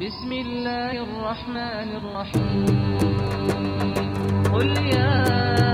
بسم الله الرحمن الرحيم. قل يا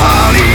Party.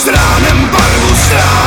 Stranem barwu stran